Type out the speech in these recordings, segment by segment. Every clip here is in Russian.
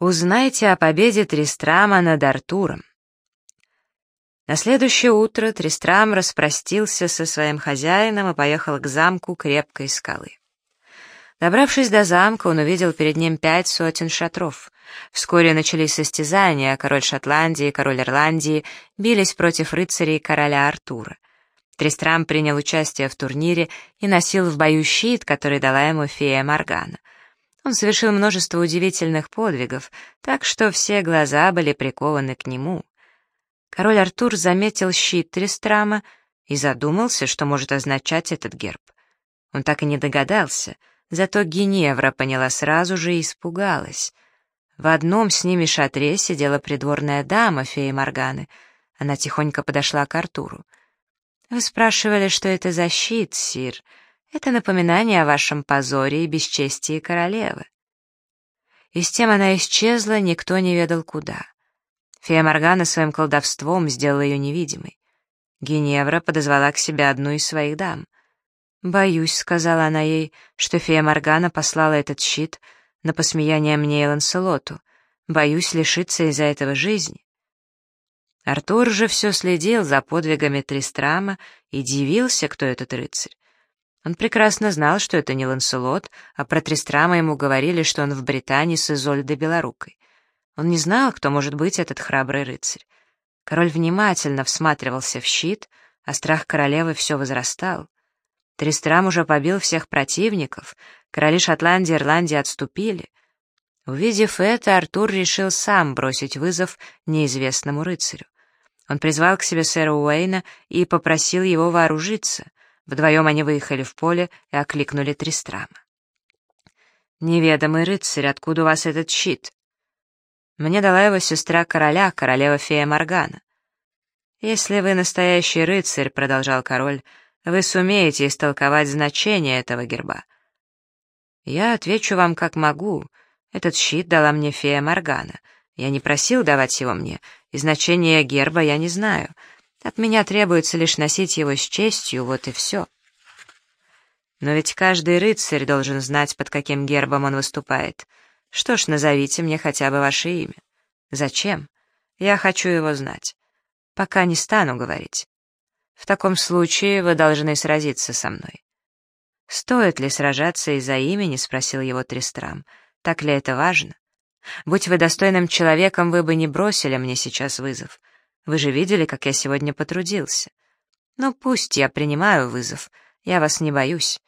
Узнайте о победе Тристрама над Артуром. На следующее утро Тристрам распростился со своим хозяином и поехал к замку крепкой скалы. Добравшись до замка, он увидел перед ним пять сотен шатров. Вскоре начались состязания, король Шотландии и король Ирландии бились против рыцарей короля Артура. Тристрам принял участие в турнире и носил в бою щит, который дала ему фея Моргана. Он совершил множество удивительных подвигов, так что все глаза были прикованы к нему. Король Артур заметил щит Тристрама и задумался, что может означать этот герб. Он так и не догадался, зато Геневра поняла сразу же и испугалась. В одном с ними шатре сидела придворная дама, фея Морганы. Она тихонько подошла к Артуру. «Вы спрашивали, что это за щит, сир?» Это напоминание о вашем позоре и бесчестии королевы. И с тем она исчезла, никто не ведал куда. Фея Моргана своим колдовством сделала ее невидимой. Геневра подозвала к себе одну из своих дам. «Боюсь», — сказала она ей, — «что фея Моргана послала этот щит на посмеяние мне и Ланселоту. Боюсь лишиться из-за этого жизни». Артур же все следил за подвигами Тристрама и дивился, кто этот рыцарь. Он прекрасно знал, что это не Ланселот, а про Тристрама ему говорили, что он в Британии с Изольдой Белорукой. Он не знал, кто может быть этот храбрый рыцарь. Король внимательно всматривался в щит, а страх королевы все возрастал. Тристрам уже побил всех противников, короли Шотландии и Ирландии отступили. Увидев это, Артур решил сам бросить вызов неизвестному рыцарю. Он призвал к себе сэра Уэйна и попросил его вооружиться — Вдвоем они выехали в поле и окликнули Тристрама. «Неведомый рыцарь, откуда у вас этот щит?» «Мне дала его сестра короля, королева-фея Моргана». «Если вы настоящий рыцарь», — продолжал король, — «вы сумеете истолковать значение этого герба». «Я отвечу вам как могу. Этот щит дала мне фея Моргана. Я не просил давать его мне, и значение герба я не знаю. От меня требуется лишь носить его с честью, вот и все. Но ведь каждый рыцарь должен знать, под каким гербом он выступает. Что ж, назовите мне хотя бы ваше имя. Зачем? Я хочу его знать. Пока не стану говорить. В таком случае вы должны сразиться со мной. «Стоит ли сражаться из-за имени?» — спросил его Тристрам. «Так ли это важно? Будь вы достойным человеком, вы бы не бросили мне сейчас вызов. Вы же видели, как я сегодня потрудился. Ну, пусть я принимаю вызов, я вас не боюсь.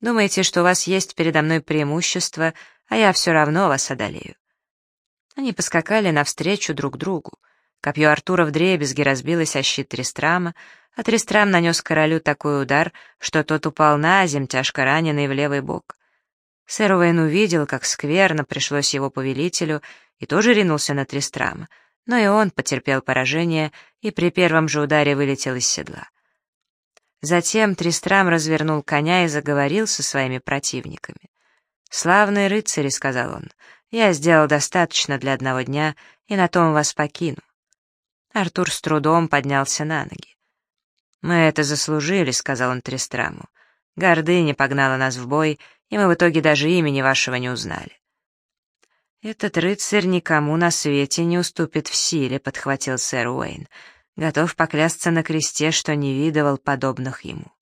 Думаете, что у вас есть передо мной преимущество, а я все равно вас одолею». Они поскакали навстречу друг другу. Копье Артура вдребезги разбилось о щит Трестрама, а Трестрам нанес королю такой удар, что тот упал на земь, тяжко раненый в левый бок. Сэр Уэйн увидел, как скверно пришлось его повелителю, и тоже ринулся на Трестрама — но и он потерпел поражение и при первом же ударе вылетел из седла. Затем Тристрам развернул коня и заговорил со своими противниками. «Славные рыцари», — сказал он, — «я сделал достаточно для одного дня, и на том вас покину». Артур с трудом поднялся на ноги. «Мы это заслужили», — сказал он Тристраму. «Гордыня погнала нас в бой, и мы в итоге даже имени вашего не узнали. «Этот рыцарь никому на свете не уступит в силе», — подхватил сэр Уэйн. «Готов поклясться на кресте, что не видывал подобных ему».